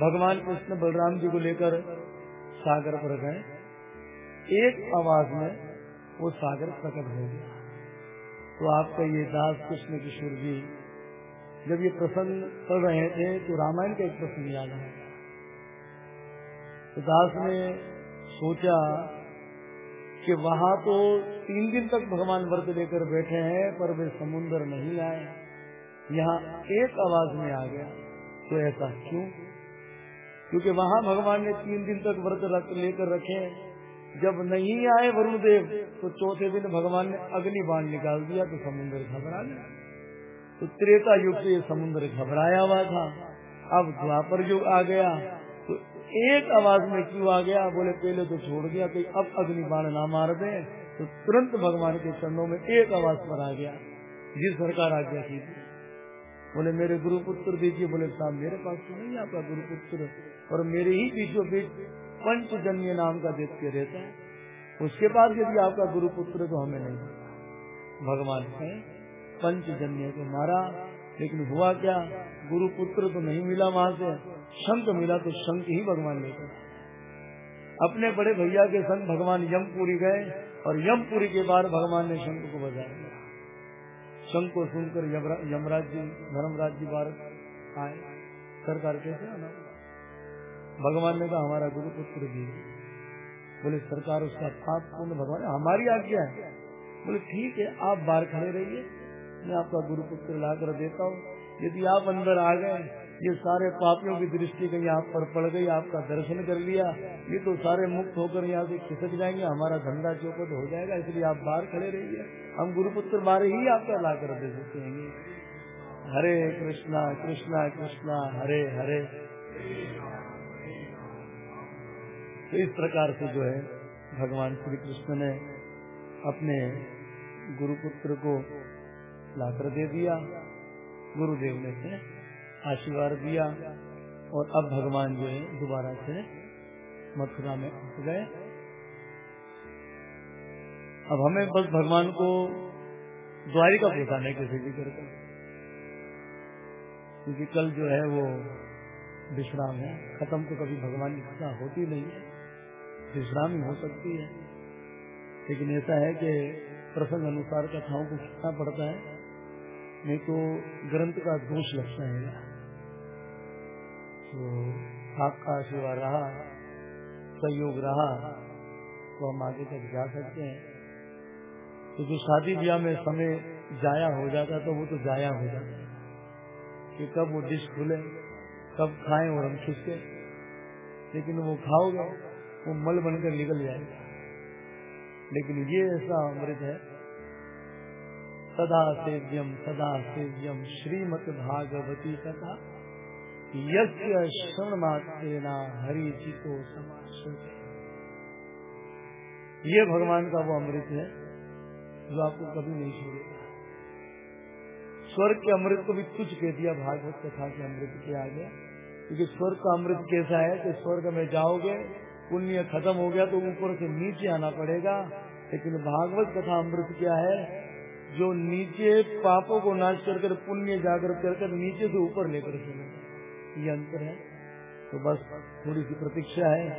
भगवान कृष्ण बलराम जी को लेकर सागर पर गए। एक आवाज़ में वो सागर प्रकट हो गया। तो आपका ये दास कृष्ण किशोर जी, जब ये प्रसंग पढ़ रहे थे तो रामायण का एक प्रसंग याद आया तो दास ने सोचा कि वहाँ तो तीन दिन तक भगवान व्रत लेकर बैठे हैं, पर वे समुन्द्र नहीं आए यहाँ एक आवाज़ में आ गया तो ऐसा क्यों? क्योंकि वहाँ भगवान ने तीन दिन तक व्रत रख, लेकर रखे जब नहीं आए वरुण देव तो चौथे दिन भगवान ने अग्नि बाण निकाल दिया तो समुन्द्र घबरा गया। तो त्रेता युग से समुद्र घबराया हुआ था। अब द्वापर युग आ गया तो एक आवाज़ में क्यों आ गया? बोले, पहले तो छोड़ दिया कि अब अग्नि बाण ना मार दे। तो तुरंत भगवान के चरणों में एक आवाज़ पर आ गया, जिस सरकार आज्ञा की बोले, मेरे गुरुपुत्र दीजिए। बोले, साहब, मेरे पास तो नहीं आपका गुरुपुत्र। और मेरे ही बीचों बीच पंचजन्य नाम का दैत्य रहता है। उसके बाद यदि आपका गुरुपुत्र तो हमें नहीं भगवान ने पंचजन्य को मारा लेकिन हुआ क्या? गुरुपुत्र तो नहीं मिला वहाँ से। शंख मिला तो शंख ही भगवान लेकर अपने बड़े भैया के संग भगवान यमपुरी गए और यमपुरी के बाद भगवान ने शंख को बजाया। शंख को सुनकर यमराज जी, धर्मराज जी भारत आए। सरकार कैसे आना भगवान ने कहा, हमारा गुरु पुत्र जी बोले, सरकार उसका पाप पूर्ण भगवान हमारी आज्ञा है। बोले, ठीक है, आप बाहर खड़े रहिए, मैं आपका गुरु पुत्र ला कर देता हूँ। यदि आप अंदर आ गए, ये सारे पापियों की दृष्टि कहीं आप पर पड़ गई, आपका दर्शन कर लिया, ये तो सारे मुक्त होकर यहाँ से खिसक जाएँगे, हमारा धंधा चौपट हो जाएगा, इसलिए आप बाहर खड़े रहिए। हम गुरुपुत्र बारे ही आपका ला कर दे सकते हैं। हरे कृष्णा कृष्णा कृष्णा, हरे हरे। तो इस प्रकार से जो है, भगवान श्री कृष्ण ने अपने गुरुपुत्र को लाकर दे दिया, गुरुदेव ने से आशीर्वाद दिया और अब भगवान जो है, दोबारा से मथुरा में उठ गए। अब हमें बस भगवान को द्वारिका पहुँचाने के ज़िक्र कर क्योंकि कल जो है वो विश्राम है, खत्म तो कभी भगवान की कथा होती नहीं है। विश्राम ही सकती है। लेकिन ऐसा है कि प्रसंग अनुसार कथाओं को खींचना पड़ता है, नहीं तो ग्रंथ का दोष लगता है। तो आपका आशीर्वाद रहा सहयोग रहा तो हम आगे तक जा सकते हैं। तो जो शादी ब्याह में समय जाया हो जाता तो वो तो जाया हो जाता कि कब वो डिश खुले, कब खाएँ और हम खिसके। लेकिन वो खाओगे वो मल बनकर निकल जाएगा। लेकिन ये ऐसा अमृत है सदा सेव्यम सदा सेव्यम श्रीमद भागवती कथा यज्ञ क्षण मात्रेना हरि जी को ये भगवान का वो अमृत है, जो आपको कभी नहीं छोड़ेगा। स्वर्ग के अमृत को भी तुझ कह दिया भागवत कथा के अमृत के आगे, क्योंकि स्वर्ग का अमृत कैसा है कि स्वर्ग में जाओगे पुण्य खत्म हो गया तो ऊपर से नीचे आना पड़ेगा। लेकिन भागवत कथा अमृत क्या है? जो नीचे पापों को नाश कर कर पुण्य जागृत कर कर नीचे से ऊपर लेकर चलेगा ये अंतर है। तो बस थोड़ी सी प्रतीक्षा है।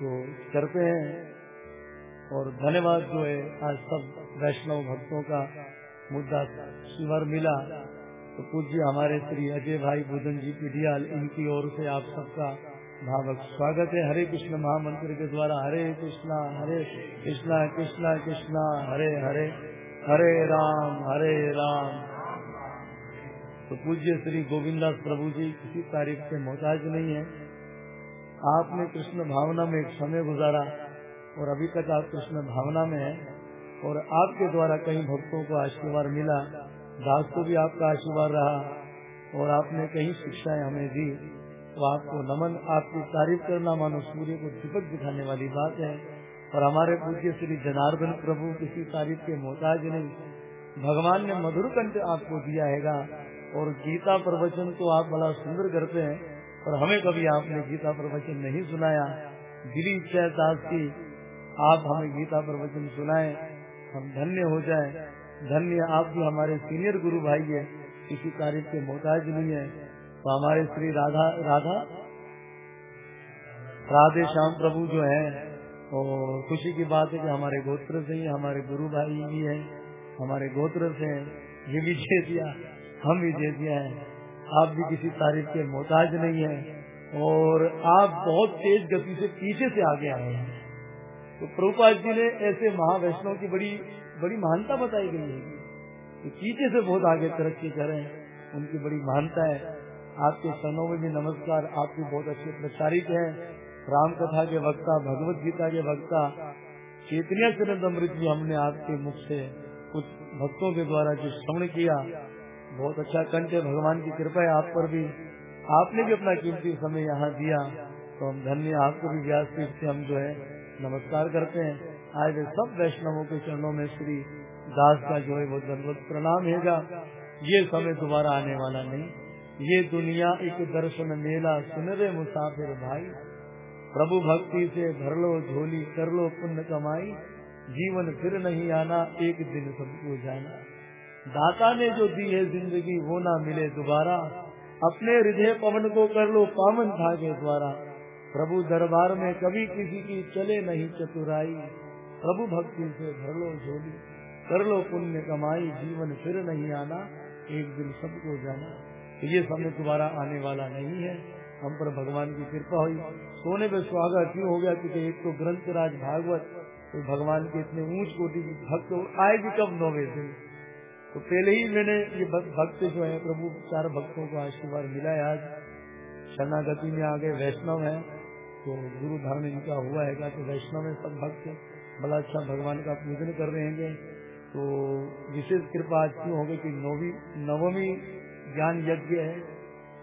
तो करते हैं। और धन्यवाद जो है आज सब वैष्णव भक्तों का मुद्दा स्वर मिला। तो पूज्य हमारे श्री अजय भाई बुधन जी पिडियाल इनकी ओर से आप सबका भावक स्वागत है हरे कृष्ण महामंत्र के द्वारा। हरे कृष्णा हरे कृष्णा कृष्णा कृष्णा, हरे हरे हरे राम हरे राम। तो पूज्य श्री गोविंदास प्रभु जी, किसी तारीफ़ के मोहताज नहीं है। आपने कृष्ण भावना में एक समय गुजारा और अभी तक आप कृष्ण भावना में है और आपके द्वारा कई भक्तों को आशीर्वाद मिला। दास को भी आपका आशीर्वाद रहा और आपने कई शिक्षाएँ हमें दी। तो आपको नमन, आपकी तारीफ़ करना, मानो सूर्य को दीपक दिखाने वाली बात है। और हमारे पूज्य श्री जनार्दन प्रभु किसी तारीफ़ के मोहताज नहीं। भगवान ने मधुर कंठ आपको दिया है और गीता प्रवचन तो आप बड़ा सुंदर करते हैं। और हमें कभी आपने गीता प्रवचन नहीं सुनाया। दिलीप जय दास की, आप हमें गीता प्रवचन सुनाए, हम धन्य हो जाए। धन्य आप भी हमारे सीनियर गुरु भाई है, किसी तारीफ़ के मोहताज नहीं है। तो हमारे श्री राधा राधा? राधे श्याम प्रभु जो है और खुशी की बात है कि हमारे गोत्र से ही, हमारे गुरु भाई भी है, हमारे गोत्र से ये भी दे दिया, हम भी दे दिया है। आप भी किसी तारीफ़ के मोहताज नहीं है। और आप बहुत तेज गति से पीछे से आगे आए हैं। तो प्रभुपाद जी ने ऐसे महावैष्णव की बड़ी बड़ी महानता बताई गई है तो पीछे से बहुत आगे तरक्की करें उनकी बड़ी महानता है। आपके सनों में भी नमस्कार। आपके बहुत अच्छे प्रचारित हैं। राम कथा के वक्ता, भगवत गीता के वक्ता, चेतनिया चरण अमृत भी हमने आपके मुख से कुछ भक्तों के द्वारा जो श्रवण किया। बहुत अच्छा कंठ है। भगवान की कृपा है आप पर भी। आपने भी अपना कीमती समय यहाँ दिया। तो हम धन्य आपको भी व्यास पीठ से हम जो है नमस्कार करते हैं। आज सब वैष्णवों के चरणों में श्री दास का जो है वो धन्यवाद प्रणाम है ये समय दोबारा आने वाला नहीं। ये दुनिया एक दर्शन मेला सुन रे मुसाफिर भाई। प्रभु भक्ति से भर लो, झोली कर लो, पुण्य कमाई। जीवन फिर नहीं आना, एक दिन सबको जाना। दाता ने जो दी है ज़िंदगी, वो ना मिले दोबारा। अपने हृदय पवन को कर लो, पावन के द्वारा। प्रभु दरबार में कभी किसी की चले नहीं चतुराई। प्रभु भक्ति से भर लो, झोली कर लो, पुण्य कमाई। जीवन फिर नहीं आना, एक दिन सबको जाना। तो ये समय दोबारा आने वाला नहीं है। हम पर भगवान की कृपा हुई। सोने पे सुहागा क्यों हो गया? क्योंकि एक तो ग्रंथ राज भागवत तो भगवान के इतने ऊंच कोटि की भक्त आएगी कब नौवे दिन? तो पहले ही मैंने ये भक्त जो है, प्रभु चार भक्तों को आशीर्वाद मिला है आज। शरणागति में आगे वैष्णव है। तो गुरु धर्म इनका हुआ है तो वैष्णव में सब भक्त। बड़ा अच्छा भगवान का पूजन कर रहे हैं। तो विशेष कृपा आज क्यों होगी कि नौवीं, नवमी ज्ञान यज्ञ है।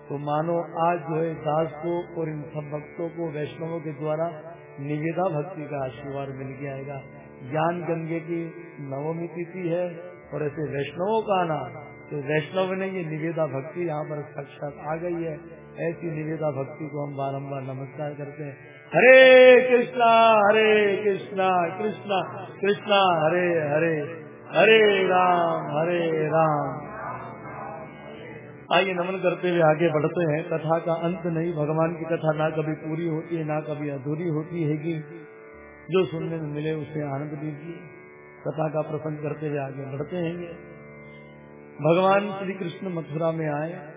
तो मानो आज जो है दास को और इन सब भक्तों को, वैष्णवों के द्वारा निवेदा भक्ति का आशीर्वाद मिल गया ज्ञान गंगे की नवमी तिथि है और ऐसे वैष्णवों का आना तो वैष्णव ने ये निवेदा भक्ति यहाँ पर साक्षात आ गई है। ऐसी निवेदा भक्ति को हम बारम्बार नमस्कार करते हैं। हरे कृष्णा हरे कृष्णा कृष्णा कृष्णा, हरे हरे हरे राम हरे राम। आइए नमन करते हुए आगे बढ़ते हैं। कथा का अंत नहीं। भगवान की कथा ना कभी पूरी होती है, ना कभी अधूरी होती है कि जो सुनने में मिले उसे आनंद दीजिए। कथा का प्रसंग करते हुए आगे बढ़ते हैं। भगवान श्री कृष्ण मथुरा में आए।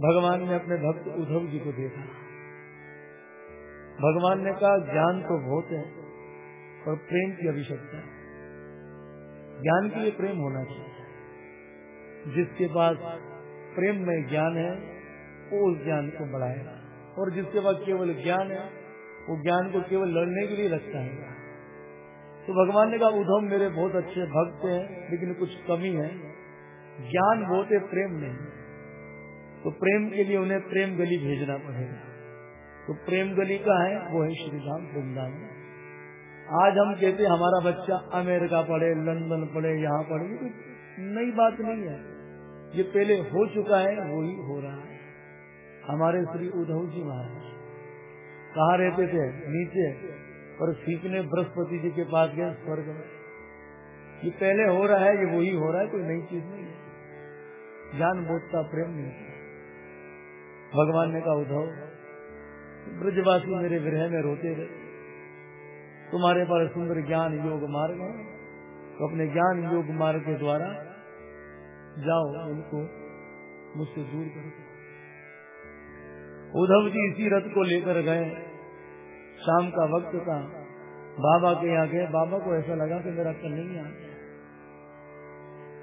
भगवान ने अपने भक्त उद्धव जी को देखा। भगवान ने कहा, ज्ञान तो बहुत है और प्रेम की आवश्यकता है। ज्ञान के लिए प्रेम होना चाहिए। जिसके पास प्रेम में ज्ञान है, वो उस ज्ञान को बढ़ाएगा और जिसके पास केवल ज्ञान है, वो ज्ञान को केवल लड़ने के लिए रखता है। तो भगवान ने कहा उधम मेरे बहुत अच्छे भक्त हैं, लेकिन कुछ कमी है। ज्ञान बहुत है प्रेम नहीं तो प्रेम के लिए उन्हें प्रेम गली भेजना पड़ेगा। तो प्रेम गली का है, वो है श्री राम वृंदावन। आज हम कहते हमारा बच्चा अमेरिका पढ़े, लंदन पढ़े, यहाँ पढ़े नई बात नहीं है। ये पहले हो चुका है, वही हो रहा है। हमारे श्री उद्धव जी महाराज कहा रहते थे, नीचे और सीखने बृहस्पति जी के पास गए स्वर्ग में। ये पहले हो रहा है, ये वही हो रहा है, कोई नई चीज़ नहीं है। ज्ञान बोधता प्रेम नहीं भगवान ने कहा, उद्धव, ब्रजवासी मेरे विरह में रोते रहे। तुम्हारे पास सुंदर ज्ञान योग मार्ग है। तो अपने ज्ञान योग मार्ग के द्वारा जाओ उनको, मुझसे दूर कर। उद्धव जी इसी रथ को लेकर गए। शाम का वक्त था। बाबा के यहाँ गए। बाबा को ऐसा लगा कि मेरा कल नहीं आ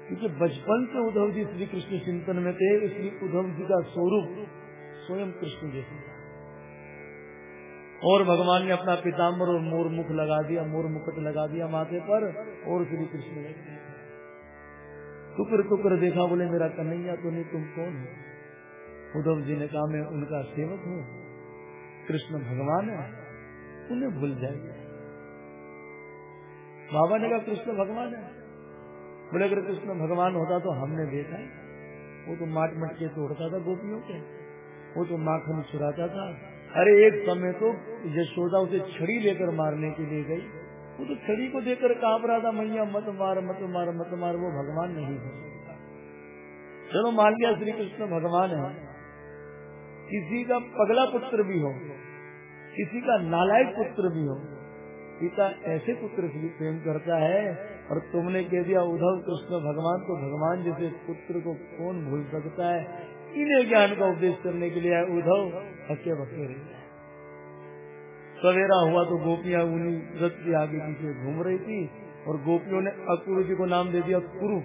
क्योंकि बचपन से उद्धव जी श्री कृष्ण चिंतन में थे, इसलिए उद्धव जी का स्वरूप स्वयं कृष्ण जैसे और भगवान ने अपना पिताम्बर और मोर मुख लगा दिया मोर मुकुट लगा दिया माथे पर, और श्री कृष्ण टुकर टुकर देखा, बोले, मेरा कन्हैया तो नहीं, तुम कौन हो? उद्धव जी ने कहा, मैं उनका सेवक हूँ। कृष्ण भगवान है। उन्हें भूल जाएगा बाबा ने कहा, कृष्ण भगवान है। बोले, अगर कृष्ण भगवान होता तो हमने देखा। है वो तो माट मटके तोड़ता था गोपियों के। वो तो माखन चुराता था। अरे, एक समय तो यशोदा उसे छड़ी लेकर मारने के लिए गई। वो तो छड़ी को देकर काँप रहा था मैया, मत मार मत मार मत मार, वो भगवान नहीं है। चलो मान लिया श्री कृष्ण भगवान है। किसी का पगला पुत्र भी हो, किसी का नालायक पुत्र भी हो, पिता ऐसे पुत्र से प्रेम करता है और तुमने कह दिया, उद्धव कृष्ण भगवान तो भगवान जैसे पुत्र को कौन भूल सकता है? इन्हें ज्ञान का उपदेश करने के लिए उद्धव हके बके रहे सवेरा हुआ तो गोपियाँ उन्हीं रथ के आगे पीछे घूम रही थी और गोपियों ने अकुरु जी को नाम दे दिया कुरु।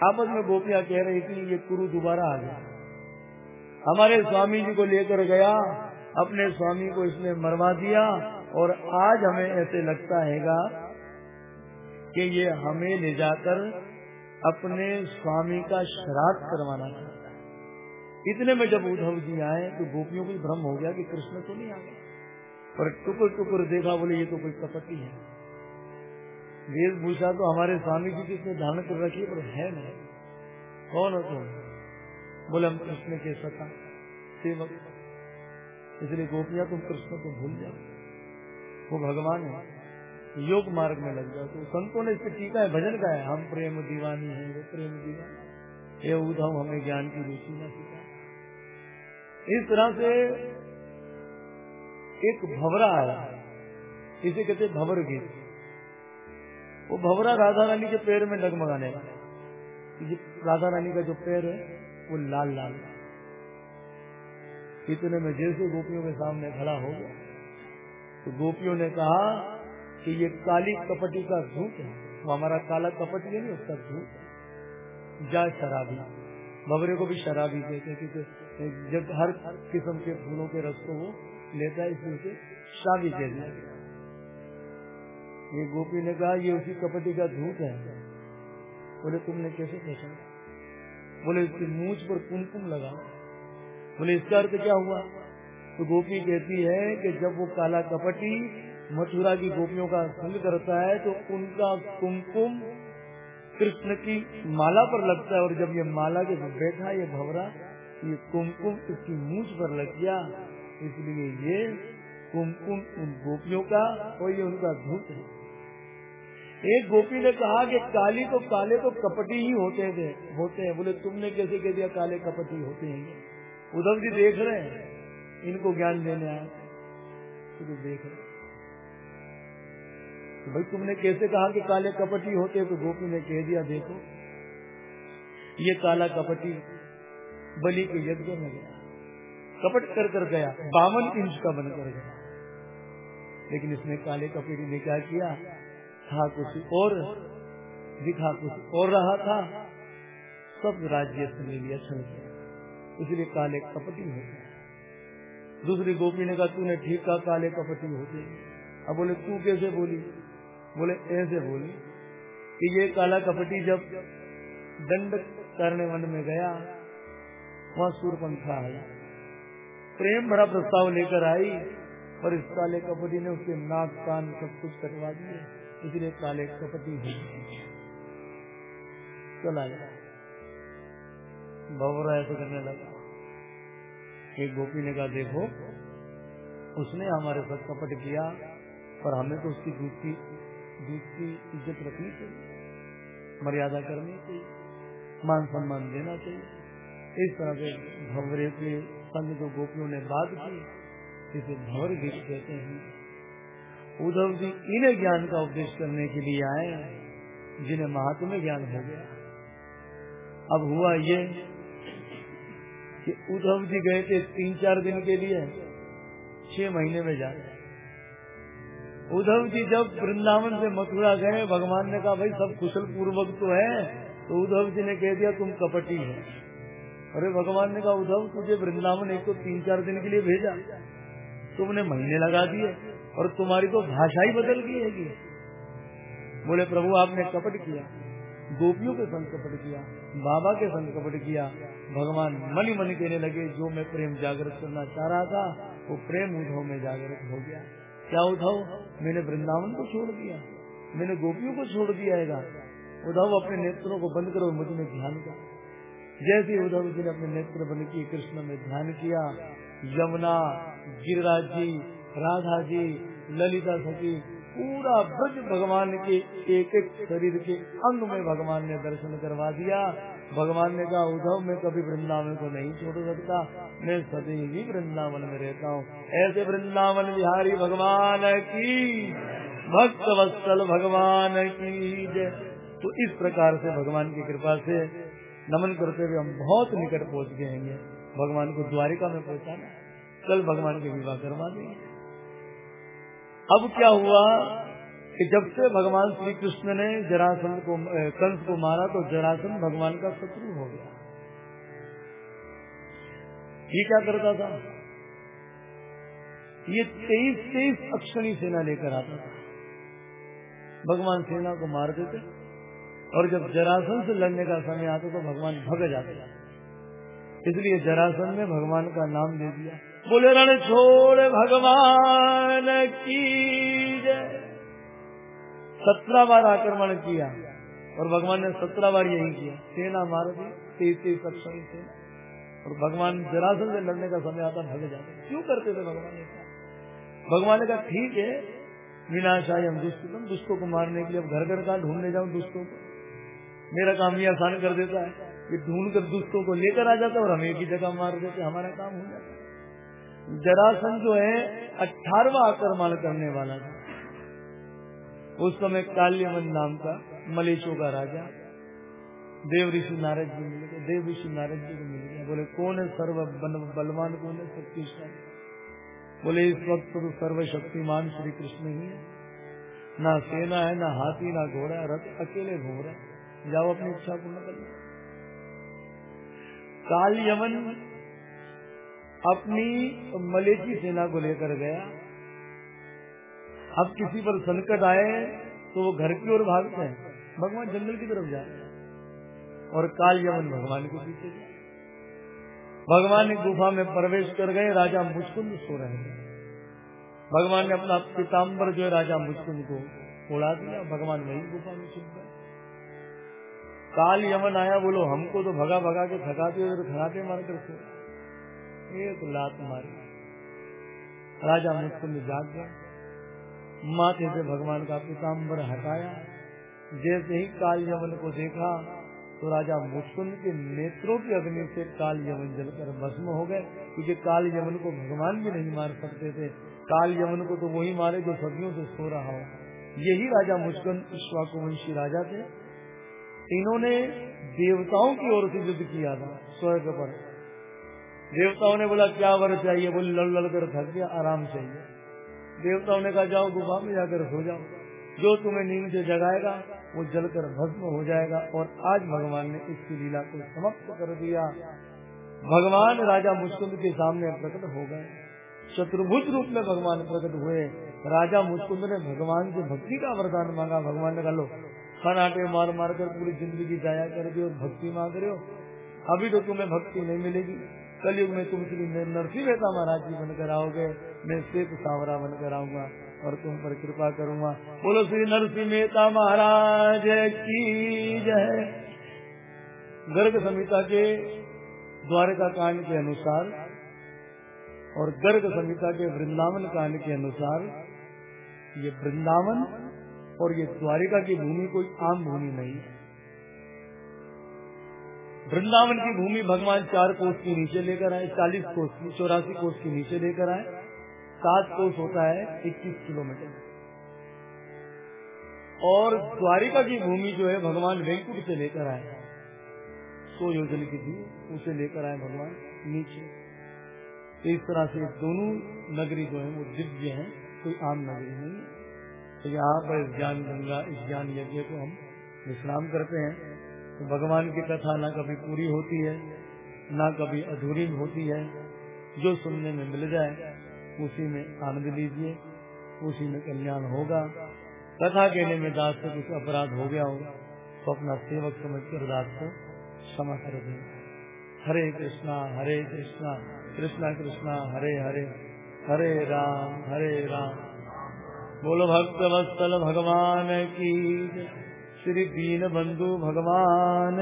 आपस में गोपियाँ कह रही थी, ये कुरु दोबारा आ गया। हमारे स्वामी जी को लेकर गया, अपने स्वामी को इसने मरवा दिया और आज हमें ऐसे लगता हैगा कि ये हमें ले जाकर अपने स्वामी का श्राद्ध करवाना चाहता है। इतने में जब उद्धव जी आए तो गोपियों को भ्रम हो गया कि कृष्ण तो नहीं आ गया पर टुकुर टुकुर देखा, बोले, ये तो कोई कपटी है। वेशभूषा तो हमारे स्वामी जी किसने धारण कर रखी पर है नहीं। कौन हो तुम? बोले, हम कृष्ण के सता सेवक। इसलिए गोपियाँ तुम कृष्ण को भूल जाओ। वो भगवान है, योग मार्ग में लग जाओ। तो संतों ने इससे टीका है, भजन का है। हम प्रेम दीवानी है, वो प्रेम दीवानी ये उद्धव हमें ज्ञान की रुचि न सिखा। इस तरह से एक भवरा आया इसे कहते भवर गीत। वो भवरा राधा रानी के पैर में डगमगाने राधा रानी का जो पैर है, वो लाल लाल इतने में जैसे गोपियों के सामने खड़ा हो गया तो गोपियों ने कहा कि ये काली कपटी का धूप है। वो हमारा काला कपटी है नहीं उसका धूप है। जा शराबी। भवरे को भी शराबी हैं, क्योंकि जब हर किस्म के फूलों के रस को वो लेता है इसलिए उसे शादी कह दिया। ये गोपी ने कहा, ये उसी कपटी का धूप है। बोले, तुमने कैसे पहचाना? बोले, इसकी मूछ पर कुमकुम लगा। बोले, इसका अर्थ क्या हुआ? तो गोपी कहती है कि जब वो काला कपटी मथुरा की गोपियों का संग करता है तो उनका कुमकुम कृष्ण की माला पर लगता है। और जब ये माला के बैठा, ये भवरा, ये कुमकुम इसकी मूछ पर लग गया इसलिए ये कुमकुम उन गोपियों का और ये उनका धूप है। एक गोपी ने कहा कि काली तो काले तो कपटी ही होते थे, होते हैं। बोले, तुमने कैसे कह दिया काले कपटी होते हैं? उद्धव जी देख रहे हैं। इनको ज्ञान देने आए। तो देख रहे तो भाई, तुमने कैसे कहा कि काले कपटी होते तो गोपी ने कह दिया, देखो, ये काला कपटी बलि के यज्ञ में गया। कपट कर कर गया, बावन इंच का बन कर गया। लेकिन इसने काले कपटी ने क्या किया? था कुछ और, दिखा कुछ और रहा था। सब राज्य ले लिया छल इसलिए काले कपटी हो गया। दूसरी गोपी ने कहा, तूने ठीक कहा, काले कपटी होते अब बोले, तू कैसे बोली? बोले, ऐसे बोली कि ये काला कपटी जब दंड करने वन में गया, वहाँ सूरपंखा आया। प्रेम भरा प्रस्ताव लेकर आई और इस काले कपटी ने उसके नाक, कान सब कुछ कटवा दिए। इसलिए काले कपटी हो चला गया। भवरा ऐसे करने लगा एक गोपी ने कहा, देखो, उसने हमारे साथ कपट किया पर हमें तो उसकी दूध की इज़्ज़त रखनी चाहिए, मर्यादा करनी चाहिए, मान सम्मान देना चाहिए। इस तरह के भवरे के संग जो गोपियों ने बात की, इसे भवर गीत कहते हैं। उद्धव जी इन्हें ज्ञान का उपदेश करने के लिए आए, जिन्हें महात्म्य ज्ञान हो गया। अब हुआ ये कि उद्धव जी गए थे तीन चार दिन के लिए, छह महीने में जाए उद्धव जी जब वृंदावन से मथुरा गए, भगवान ने कहा, भाई, सब कुशल पूर्वक तो है। तो उद्धव जी ने कह दिया, तुम कपटी है। अरे भगवान ने कहा, उद्धव, तुझे वृंदावन एक तो तीन चार दिन के लिए भेजा। तुमने महीने लगा दिए और तुम्हारी तो भाषा ही बदल गई है बोले, प्रभु, आपने कपट किया, गोपियों के संग कपट किया, बाबा के संग कपट किया। भगवान मनी मनी कहने लगे, जो मैं प्रेम जागृत करना चाह रहा था, वो प्रेम उद्धव में जागृत हो गया। क्या उद्धव? मैंने वृंदावन को छोड़ दिया। मैंने गोपियों को छोड़ दिया है उद्धव, अपने नेत्रों को बंद करो मुझमें ध्यान कर जैसे उद्धव जी ने अपने नेत्र बंद की कृष्ण में ध्यान किया, यमुना, गिरिराज जी, राधा जी, ललिता सखी, पूरा ब्रज भगवान के एक एक शरीर के अंग में भगवान ने दर्शन करवा दिया। भगवान ने कहा, उद्धव, मैं कभी वृंदावन को नहीं छोड़ सकता। मैं सदैव ही वृंदावन में रहता हूँ। ऐसे वृंदावन बिहारी भगवान की, भक्त वत्सल भगवान की तो इस प्रकार से भगवान की कृपा से नमन करते हुए हम बहुत निकट पहुँच गए हैं। भगवान को द्वारिका में पहुँचाना कल भगवान के विवाह करवा देंगे। अब क्या हुआ कि जब से भगवान श्री कृष्ण ने जरासंध को कंस को मारा तो जरासंध भगवान का शत्रु हो गया। ये क्या करता था? ये तेईस तेईस अक्षणी सेना लेकर आता था। भगवान सेना को मार देते। और जब जरासन से लड़ने का समय आता तो भगवान भग जाते इसलिए जरासन ने भगवान का नाम दे दिया। बोले, रण छोड़ भगवान की सत्रह बार आक्रमण किया और भगवान ने सत्रह बार यही किया। सेना मार दी तेईस तेईस अक्षणी सेना। और भगवान जरासन से लड़ने का समय आता, भग जाते। क्यों करते थे भगवान ने भगवान ने कहा, ठीक है विनाशाई हम दुष्टम दुष्टों को मारने के लिए अब घर घर का ढूँढने जाऊँ, दुष्टों को। मेरा काम ये आसान कर देता है कि ढूंढ कर दुष्टों को लेकर आ जाता है और हम एक ही जगह मार देते हमारा काम हो जाता जरासन जो है, अठारवा आक्रमण करने वाला था। उस समय काल्यमन नाम का मलेशों का राजा, देव ऋषि नारद जी मिल गए देव ऋषि नारद जी को मिल गया बोले, कौन है सर्व बलवान, कौन है शक्तिशाली? बोले, इस वक्त तो सर्वशक्तिमान श्री कृष्ण ही है। ना सेना है, ना हाथी, ना घोड़ा, रथ अकेले घूम रहे जाओ अपनी इच्छा पूर्ण कर काल यमन अपनी मलेची सेना को लेकर गया। अब किसी पर संकट आए तो वो घर की ओर भागते हैं। भगवान जंगल की तरफ़ जाते हैं और काल यमन भगवान के पीछे भगवान ने गुफा में प्रवेश कर गए, राजा मुस्कुंद सो रहे हैं भगवान ने अपना पिताम्बर जो है, राजा मुस्कुंद को उड़ा दिया। भगवान वही गुफा में छुप काल यमन आया, बोलो, हमको तो भगा भगा के थकाते हुए थकाते मार कर सो एक लात मारी। राजा मुस्कुंद जाग गए। माथे से भगवान का पिताम्बर हटाया। जैसे ही काल यमन को देखा तो राजा मुस्कुंद के नेत्रों की अग्नि से काल यमन जलकर भस्म हो गए। क्योंकि काल यमन को भगवान भी नहीं मार सकते थे। काल यमन को तो वही मारे जो सदियों से सो रहा हो। यही राजा मुस्कुंद ईश्वाकुवंशी राजा थे। इन्होंने देवताओं की ओर से युद्ध किया था, स्वर्ग पर। देवताओं ने बोला, क्या वर चाहिए? बोले लड़ लड़ कर थक गया, आराम चाहिए। देवताओं ने कहा, जाओ गुफा में जाकर सो जाओ। जो तुम्हें नींद से जगाएगा, वो जलकर भस्म हो जाएगा। और आज भगवान ने इसकी लीला को समाप्त कर दिया। भगवान राजा मुस्कुंद के सामने प्रकट हो गए। शत्रुभुज रूप में भगवान प्रकट हुए। राजा मुस्कुंद ने भगवान से भक्ति का वरदान मांगा। भगवान ने कहा, लो खनाटे मार मार कर पूरी ज़िंदगी जाया कर दी और भक्ति मांग रहे हो? अभी तो तुम्हें भक्ति नहीं मिलेगी। कलयुग में तुम श्री नरसिंह मेहता महाराज जी बनकर आओगे। मैं श्वेत सावरा बनकर आऊँगा और तुम पर कृपा करूँगा। बोलो, श्री नरसिंह मेहता महाराज की जय। गर्ग संहिता के द्वारका कांड के अनुसार और गर्ग संहिता के वृंदावन कांड के अनुसार ये वृंदावन और ये द्वारिका की भूमि कोई आम भूमि नहीं। है वृंदावन की भूमि भगवान चार कोष के नीचे लेकर आए, चालीस कोष की, चौरासी कोष के नीचे लेकर आए। सात कोष होता है इक्कीस किलोमीटर। और द्वारिका की भूमि जो है भगवान वेंकुट से लेकर आए। सो योजन की थी, उसे लेकर आए भगवान नीचे। तो इस तरह से दोनों नगरी जो है वो दिव्य है, कोई आम नगरी नहीं तो यहाँ पर इस ज्ञान गंगा, इस ज्ञान यज्ञ को हम विश्राम करते हैं। तो भगवान की कथा ना कभी पूरी होती है, ना कभी अधूरी होती है। जो सुनने में मिल जाए, उसी में आनंद लीजिए, उसी में कल्याण होगा। कथा कहने में दास से कुछ अपराध हो गया हो तो अपना सेवक समझ कर दास को क्षमा कर दे। हरे कृष्णा हरे कृष्णा कृष्णा कृष्णा, हरे हरे हरे राम हरे राम। बोलो भक्त वत्सल भगवान की। श्री दीन बंधु भगवान